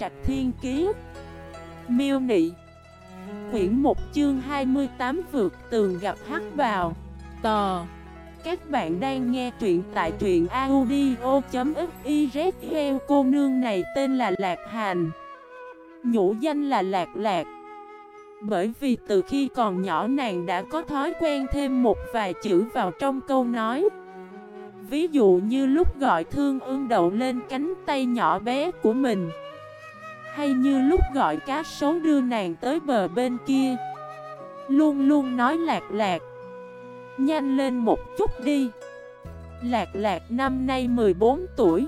Trạch Thiên Kiế Miêu Nị. Quyển 1 chương 28 vượt tường gặp hắc vào Tò. Các bạn đang nghe truyện tại truyện audio.xyz Heo. Cô nương này tên là Lạc Hành Nhũ danh là Lạc Lạc. Bởi vì từ khi còn nhỏ nàng đã có thói quen thêm một vài chữ vào trong câu nói. Ví dụ như lúc gọi thương ương đậu lên cánh tay nhỏ bé của mình. Hay như lúc gọi cá sấu đưa nàng tới bờ bên kia. Luôn luôn nói lạc lạc. Nhanh lên một chút đi. Lạc lạc năm nay 14 tuổi.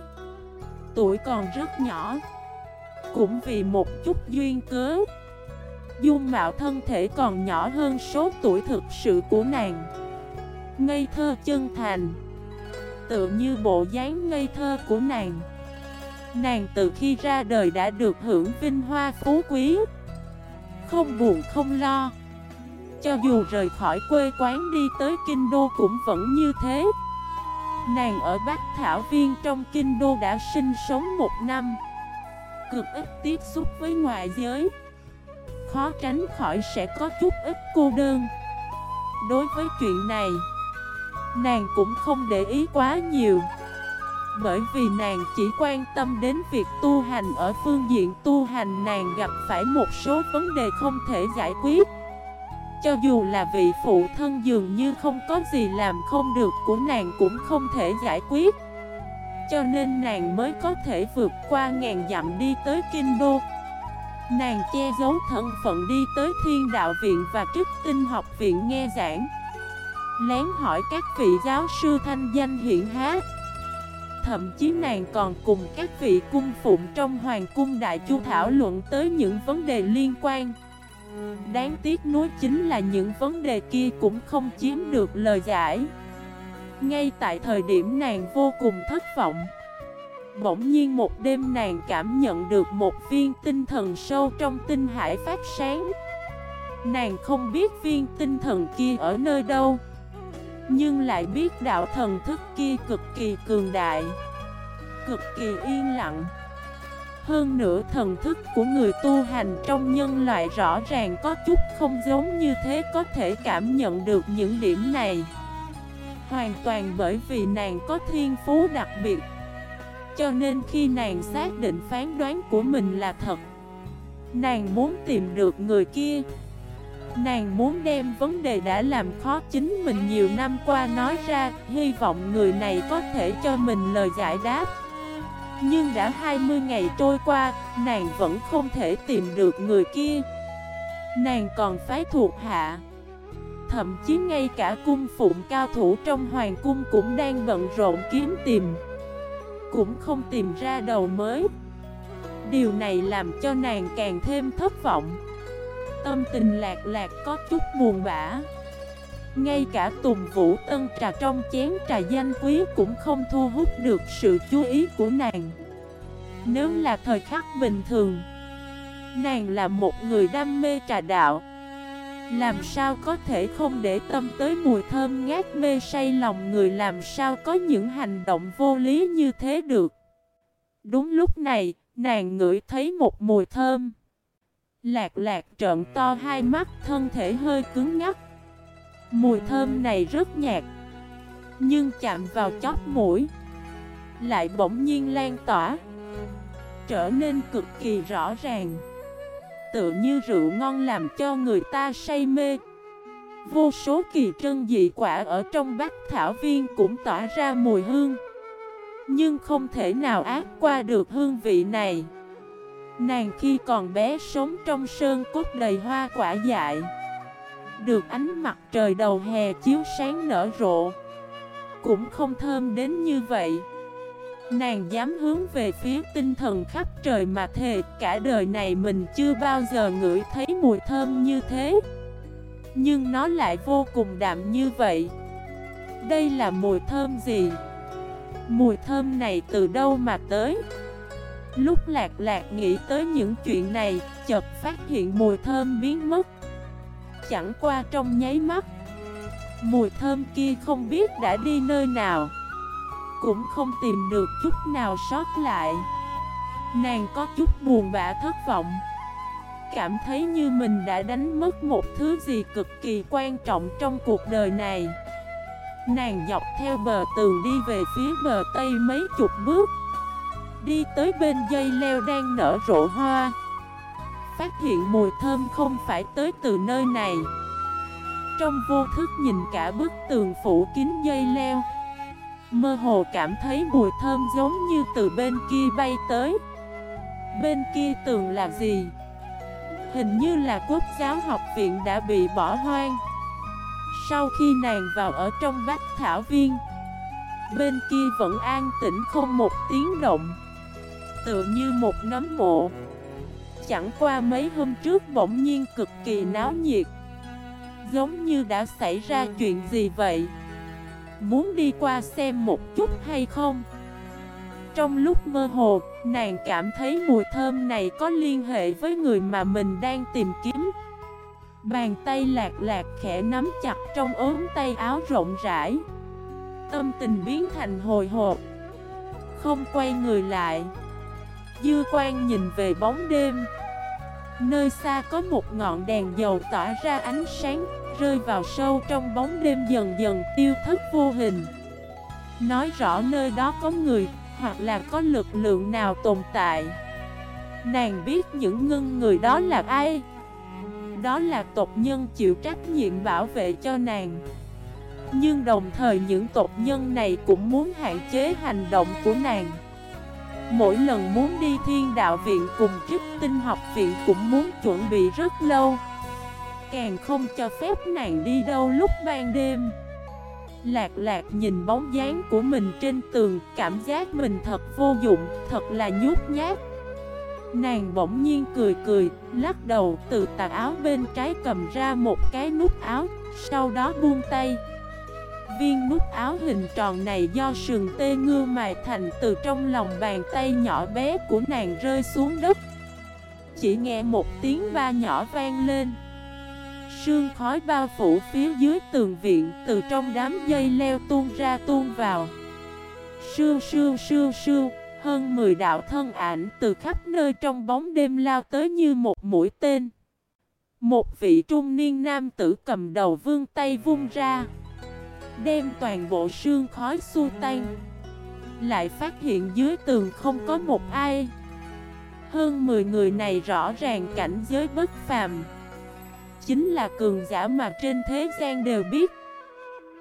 Tuổi còn rất nhỏ. Cũng vì một chút duyên cớ. Dung mạo thân thể còn nhỏ hơn số tuổi thực sự của nàng. Ngây thơ chân thành. Tự như bộ dáng ngây thơ của nàng. Nàng từ khi ra đời đã được hưởng vinh hoa phú quý. Không buồn, không lo. Cho dù rời khỏi quê quán đi tới Kinh Đô cũng vẫn như thế. Nàng ở Bắc Thảo Viên trong Kinh Đô đã sinh sống một năm. Cực ít tiếp xúc với ngoại giới. Khó tránh khỏi sẽ có chút ít cô đơn. Đối với chuyện này, Nàng cũng không để ý quá nhiều. Bởi vì nàng chỉ quan tâm đến việc tu hành Ở phương diện tu hành, nàng gặp phải một số vấn đề không thể giải quyết. Cho dù là vị phụ thân dường như không có gì làm không được của nàng cũng không thể giải quyết. Cho nên nàng mới có thể vượt qua ngàn dặm đi tới Kinh Đô. Nàng che giấu thân phận đi tới Thiên Đạo Viện và Trích Tinh Học Viện nghe giảng. Lén hỏi các vị giáo sư thanh danh hiện hát Thậm chí nàng còn cùng các vị cung phụng trong Hoàng cung Đại Chu thảo luận tới những vấn đề liên quan. Đáng tiếc nuối chính là những vấn đề kia cũng không chiếm được lời giải. Ngay tại thời điểm nàng vô cùng thất vọng, Bỗng nhiên một đêm nàng cảm nhận được một viên tinh thần sâu trong tinh hải phát sáng. Nàng không biết viên tinh thần kia ở nơi đâu nhưng lại biết đạo thần thức kia cực kỳ cường đại, Cực kỳ yên lặng. Hơn nữa thần thức của người tu hành trong nhân loại rõ ràng có chút không giống như thế, có thể cảm nhận được những điểm này. Hoàn toàn bởi vì nàng có thiên phú đặc biệt, Cho nên khi nàng xác định phán đoán của mình là thật, Nàng muốn tìm được người kia Nàng muốn đem vấn đề đã làm khó chính mình nhiều năm qua nói ra Hy vọng người này có thể cho mình lời giải đáp. Nhưng đã 20 ngày trôi qua, nàng vẫn không thể tìm được người kia. Nàng còn phái thuộc hạ. Thậm chí ngay cả cung phụng cao thủ trong hoàng cung cũng đang bận rộn kiếm tìm. Cũng không tìm ra đầu mới. Điều này làm cho nàng càng thêm thất vọng. Tâm tình lạc lạc có chút buồn bã. Ngay cả Tùng Vũ Tân trà trong chén trà danh quý cũng không thu hút được sự chú ý của nàng. Nếu là thời khắc bình thường Nàng là một người đam mê trà đạo. Làm sao có thể không để tâm tới mùi thơm ngát mê say lòng người? Làm sao có những hành động vô lý như thế được? Đúng lúc này, nàng ngửi thấy một mùi thơm. Lạc lạc trợn to hai mắt, thân thể hơi cứng ngắt Mùi thơm này rất nhạt, Nhưng chạm vào chóp mũi, Lại bỗng nhiên lan tỏa, Trở nên cực kỳ rõ ràng. Tự như rượu ngon làm cho người ta say mê. Vô số kỳ trân dị quả ở trong bát thảo viên cũng tỏa ra mùi hương, Nhưng không thể nào ác qua được hương vị này. Nàng khi còn bé sống trong sơn cốt đầy hoa quả dại. Được ánh mặt trời đầu hè chiếu sáng nở rộ. Cũng không thơm đến như vậy. Nàng dám hướng về phía tinh thần khắp trời mà thề, Cả đời này mình chưa bao giờ ngửi thấy mùi thơm như thế. Nhưng nó lại vô cùng đạm như vậy. Đây là mùi thơm gì? Mùi thơm này từ đâu mà tới? Lúc lạc lạc nghĩ tới những chuyện này, chợt phát hiện mùi thơm biến mất. Chẳng qua trong nháy mắt Mùi thơm kia không biết đã đi nơi nào. Cũng không tìm được chút nào sót lại. Nàng có chút buồn bã thất vọng. Cảm thấy như mình đã đánh mất một thứ gì cực kỳ quan trọng trong cuộc đời này. Nàng dọc theo bờ tường đi về phía bờ tây mấy chục bước. Đi tới bên dây leo đang nở rộ hoa. Phát hiện mùi thơm không phải tới từ nơi này. Trong vô thức nhìn cả bức tường phủ kín dây leo, Mơ hồ cảm thấy mùi thơm giống như từ bên kia bay tới. Bên kia tường là gì? Hình như là quốc giáo học viện đã bị bỏ hoang. Sau khi nàng vào ở trong bách thảo viên, Bên kia vẫn an tĩnh không một tiếng động. Tựa như một nấm mộ. Chẳng qua mấy hôm trước bỗng nhiên cực kỳ náo nhiệt. Giống như đã xảy ra chuyện gì vậy? Muốn đi qua xem một chút hay không? Trong lúc mơ hồ, nàng cảm thấy mùi thơm này có liên hệ với người mà mình đang tìm kiếm. Bàn tay lạc lạc khẽ nắm chặt trong ốm tay áo rộng rãi. Tâm tình biến thành hồi hộp. Không quay người lại. Dư quan nhìn về bóng đêm. Nơi xa có một ngọn đèn dầu tỏa ra ánh sáng, Rơi vào sâu trong bóng đêm dần dần tiêu thất vô hình. Nói rõ nơi đó có người, Hoặc là có lực lượng nào tồn tại. Nàng biết những ngưng người đó là ai. Đó là tộc nhân chịu trách nhiệm bảo vệ cho nàng. Nhưng đồng thời những tộc nhân này cũng muốn hạn chế hành động của nàng. Mỗi lần muốn đi thiên đạo viện cùng chức tinh học viện cũng muốn chuẩn bị rất lâu. Càng không cho phép nàng đi đâu lúc ban đêm. Lạc lạc nhìn bóng dáng của mình trên tường Cảm giác mình thật vô dụng, thật là nhút nhát. Nàng bỗng nhiên cười cười, lắc đầu từ tà áo bên trái cầm ra một cái nút áo Sau đó buông tay. Viên nút áo hình tròn này do sườn tê ngư mài thành từ trong lòng bàn tay nhỏ bé của nàng rơi xuống đất. Chỉ nghe một tiếng ba nhỏ vang lên. Sương khói bao phủ phía dưới tường viện, Từ trong đám dây leo tuôn ra tuôn vào. Sương sương sương sương, Hơn 10 đạo thân ảnh từ khắp nơi trong bóng đêm lao tới như một mũi tên. Một vị trung niên nam tử cầm đầu vương tay vung ra. Đem toàn bộ sương khói xua tan. Lại phát hiện dưới tường không có một ai. Hơn 10 người này rõ ràng cảnh giới bất phàm. Chính là cường giả mà trên thế gian đều biết.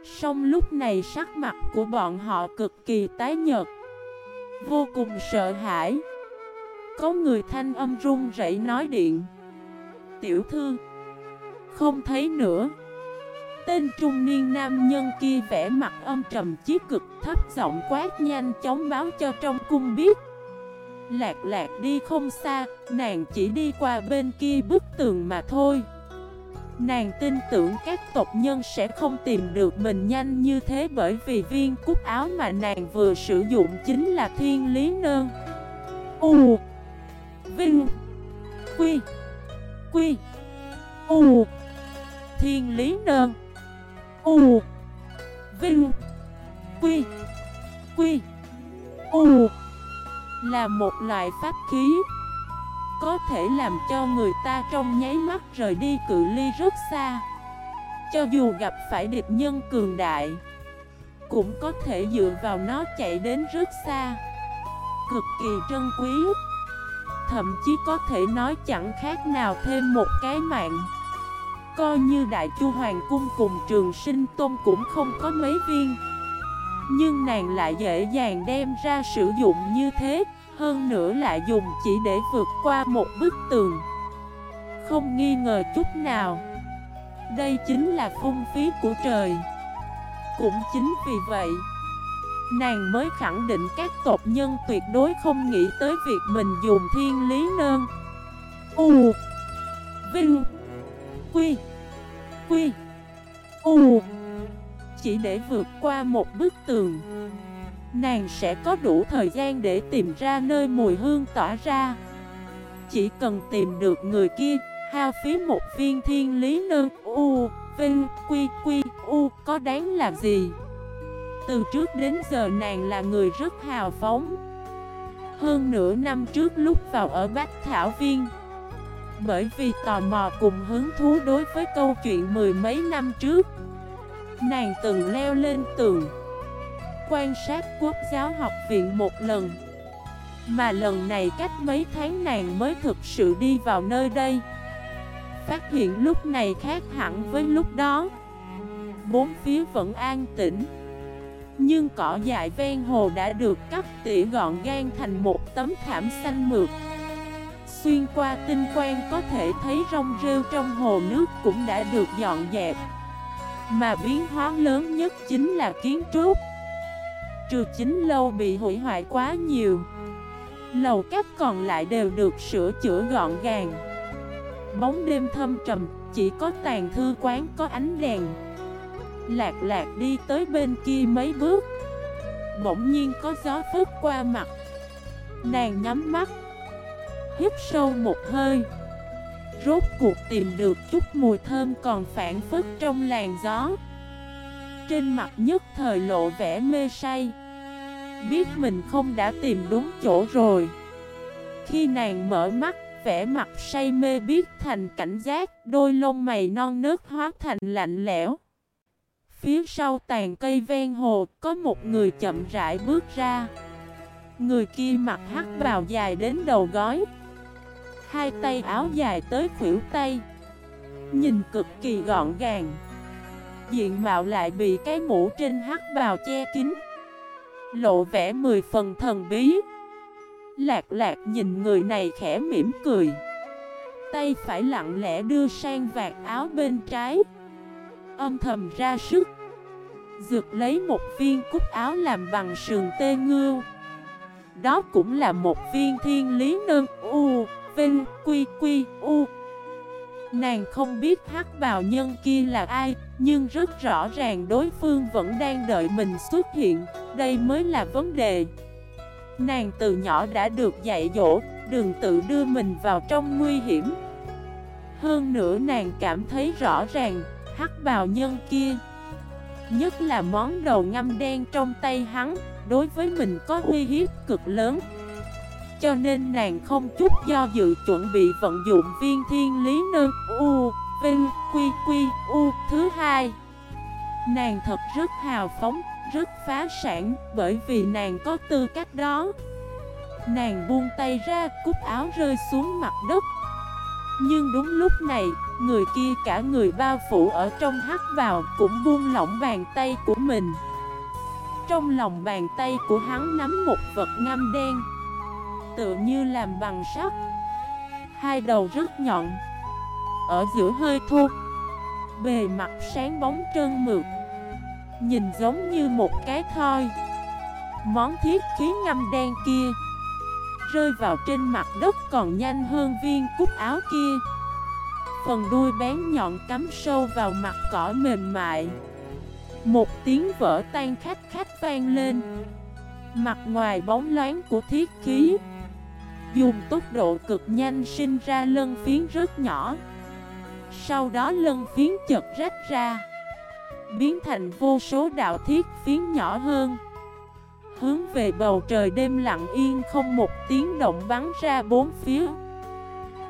Song lúc này sắc mặt của bọn họ cực kỳ tái nhợt. Vô cùng sợ hãi. Có người thanh âm run rẩy nói điện. Tiểu thư, Không thấy nữa. Tên trung niên nam nhân kia vẽ mặt âm trầm chí cực thấp giọng quát nhanh chóng báo cho trong cung biết. Lạc lạc đi không xa, nàng chỉ đi qua bên kia bức tường mà thôi. Nàng tin tưởng các tộc nhân sẽ không tìm được mình nhanh như thế bởi vì viên cúc áo mà nàng vừa sử dụng chính là thiên lý nơn. U Vinh Quy Quy U Thiên lý nơn. U, Vinh, Quy Quy, U Là một loại pháp khí, Có thể làm cho người ta trong nháy mắt rời đi cự ly rất xa. Cho dù gặp phải địch nhân cường đại, Cũng có thể dựa vào nó chạy đến rất xa. Cực kỳ trân quý, Thậm chí có thể nói chẳng khác nào thêm một cái mạng. Coi như Đại Chu Hoàng Cung cùng Trường Sinh Tôn cũng không có mấy viên. Nhưng nàng lại dễ dàng đem ra sử dụng như thế, Hơn nữa lại dùng chỉ để vượt qua một bức tường. Không nghi ngờ chút nào. Đây chính là phung phí của trời. Cũng chính vì vậy, Nàng mới khẳng định các tộc nhân tuyệt đối không nghĩ tới việc mình dùng thiên lý nơn. U, Vinh, Quy Quy. U. Chỉ để vượt qua một bức tường. Nàng sẽ có đủ thời gian để tìm ra nơi mùi hương tỏa ra. Chỉ cần tìm được người kia, Hao phí một viên thiên lý nơn U, Vinh, Quy Quy, U, Có đáng làm gì? Từ trước đến giờ nàng là người rất hào phóng. Hơn nửa năm trước lúc vào ở Bách Thảo Viên bởi vì tò mò cùng hứng thú đối với câu chuyện mười mấy năm trước. Nàng từng leo lên tường, Quan sát quốc giáo học viện một lần. Mà lần này cách mấy tháng nàng mới thực sự đi vào nơi đây. Phát hiện lúc này khác hẳn với lúc đó. Bốn phía vẫn an tĩnh, Nhưng cỏ dại ven hồ đã được cắt tỉa gọn gan thành một tấm thảm xanh mượt. Xuyên qua tinh quang có thể thấy rong rêu trong hồ nước cũng đã được dọn dẹp. Mà biến hóa lớn nhất chính là kiến trúc. Trừ chính lâu bị hủy hoại quá nhiều Lầu các còn lại đều được sửa chữa gọn gàng. Bóng đêm thâm trầm, chỉ có tàn thư quán có ánh đèn. Lạc lạc đi tới bên kia mấy bước Bỗng nhiên có gió phước qua mặt. Nàng nhắm mắt Hít sâu một hơi. Rốt cuộc tìm được chút mùi thơm còn phản phức trong làn gió. Trên mặt nhất thời lộ vẻ mê say. Biết mình không đã tìm đúng chỗ rồi. Khi nàng mở mắt, vẻ mặt say mê biết thành cảnh giác, Đôi lông mày non nước hóa thành lạnh lẽo. Phía sau tàn cây ven hồ, có một người chậm rãi bước ra. Người kia mặc hắc bào dài đến đầu gói. Hai tay áo dài tới khuỷu tay. Nhìn cực kỳ gọn gàng. Diện mạo lại bị cái mũ trên hắc bào che kín. Lộ vẻ mười phần thần bí. Lạc lạc nhìn người này khẽ mỉm cười. Tay phải lặng lẽ đưa sang vạt áo bên trái. Âm thầm ra sức. Dược lấy một viên cúc áo làm bằng sườn tê ngưu. Đó cũng là một viên thiên lý nâng U. Vinh, Quy Quy, U. Nàng không biết hắc bào nhân kia là ai, Nhưng rất rõ ràng đối phương vẫn đang đợi mình xuất hiện. Đây mới là vấn đề. Nàng từ nhỏ đã được dạy dỗ, Đừng tự đưa mình vào trong nguy hiểm. Hơn nữa nàng cảm thấy rõ ràng, Hắc bào nhân kia Nhất là món đầu ngâm đen trong tay hắn, Đối với mình có uy hiếp cực lớn. Cho nên nàng không chút do dự chuẩn bị vận dụng viên thiên lý nơ U Vinh Quy Quy U thứ hai. Nàng thật rất hào phóng rất phá sản bởi vì nàng có tư cách đó. Nàng buông tay ra, cúc áo rơi xuống mặt đất. Nhưng đúng lúc này, người kia cả người bao phủ ở trong hắt vào cũng buông lỏng bàn tay của mình. Trong lòng bàn tay của hắn nắm một vật ngâm đen. Tựa như làm bằng sắt. Hai đầu rất nhọn, Ở giữa hơi thô. Bề mặt sáng bóng trơn mượt, Nhìn giống như một cái thoi. Món thiết khí ngâm đen kia Rơi vào trên mặt đất còn nhanh hơn viên cúc áo kia. Phần đuôi bén nhọn cắm sâu vào mặt cỏ mềm mại. Một tiếng vỡ tan khách khách vang lên. Mặt ngoài bóng loáng của thiết khí Dùng tốc độ cực nhanh sinh ra lân phiến rất nhỏ. Sau đó lân phiến chật rách ra, Biến thành vô số đạo thiết phiến nhỏ hơn. Hướng về bầu trời đêm lặng yên không một tiếng động bắn ra bốn phía.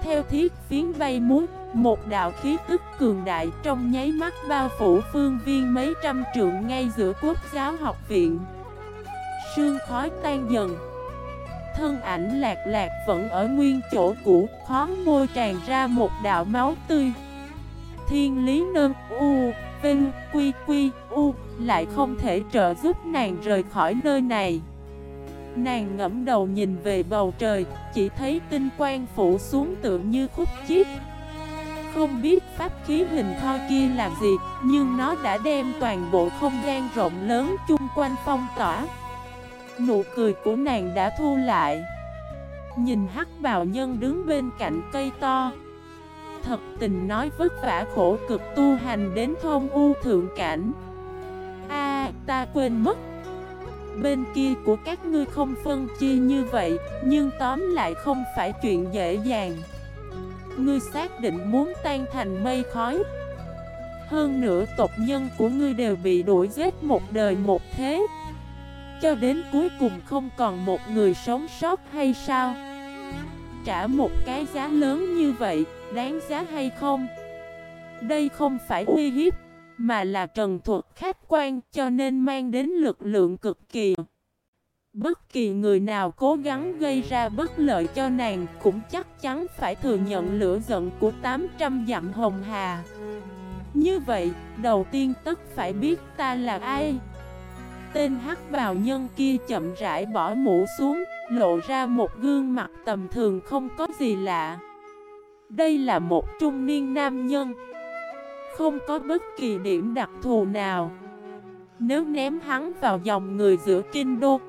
Theo thiết phiến bay múa, Một đạo khí tức cường đại trong nháy mắt bao phủ phương viên mấy trăm trượng ngay giữa quốc giáo học viện. Sương khói tan dần Thân ảnh lạc lạc vẫn ở nguyên chỗ cũ Khó môi tràn ra một đạo máu tươi. Thiên lý nâng u Vinh, Quy, Quy, U Lại không thể trợ giúp nàng rời khỏi nơi này. Nàng ngẫm đầu nhìn về bầu trời Chỉ thấy tinh quang phủ xuống tựa như khúc chiếc. Không biết pháp khí hình thoi kia làm gì Nhưng nó đã đem toàn bộ không gian rộng lớn chung quanh phong tỏa. Nụ cười của nàng đã thu lại. Nhìn hắc bào nhân đứng bên cạnh cây to. Thật tình nói vất vả khổ cực tu hành đến thôn u thượng cảnh. A, ta quên mất. Bên kia của các ngươi không phân chia như vậy, Nhưng tóm lại không phải chuyện dễ dàng. Ngươi xác định muốn tan thành mây khói. Hơn nữa tộc nhân của ngươi đều bị đuổi giết một đời một thế. Cho đến cuối cùng không còn một người sống sót hay sao? Trả một cái giá lớn như vậy Đáng giá hay không? Đây không phải uy hiếp Mà là trần thuật khách quan Cho nên mang đến lực lượng cực kỳ. Bất kỳ người nào cố gắng gây ra bất lợi cho nàng Cũng chắc chắn phải thừa nhận lửa giận của 800 dặm hồng hà. Như vậy, đầu tiên tất phải biết ta là ai. Tên hắc bào nhân kia chậm rãi bỏ mũ xuống, lộ ra một gương mặt tầm thường không có gì lạ. Đây là một trung niên nam nhân, không có bất kỳ điểm đặc thù nào. Nếu ném hắn vào dòng người giữa kinh đô,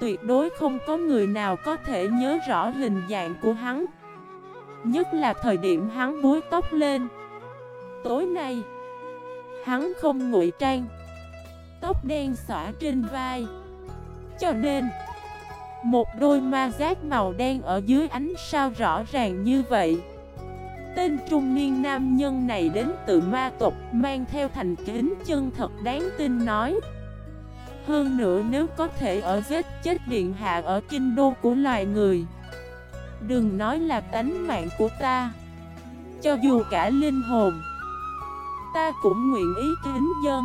tuyệt đối không có người nào có thể nhớ rõ hình dạng của hắn. Nhất là thời điểm hắn búi tóc lên. Tối nay, hắn không ngụy trang tóc đen xõa trên vai. Cho nên, Một đôi ma giác màu đen ở dưới ánh sao rõ ràng như vậy. Tên trung niên nam nhân này đến từ ma tộc, Mang theo thành kính chân thật đáng tin nói. Hơn nữa nếu có thể ở vết chết điện hạ ở kinh đô của loài người, Đừng nói là tánh mạng của ta. Cho dù cả linh hồn, Ta cũng nguyện ý kính dân.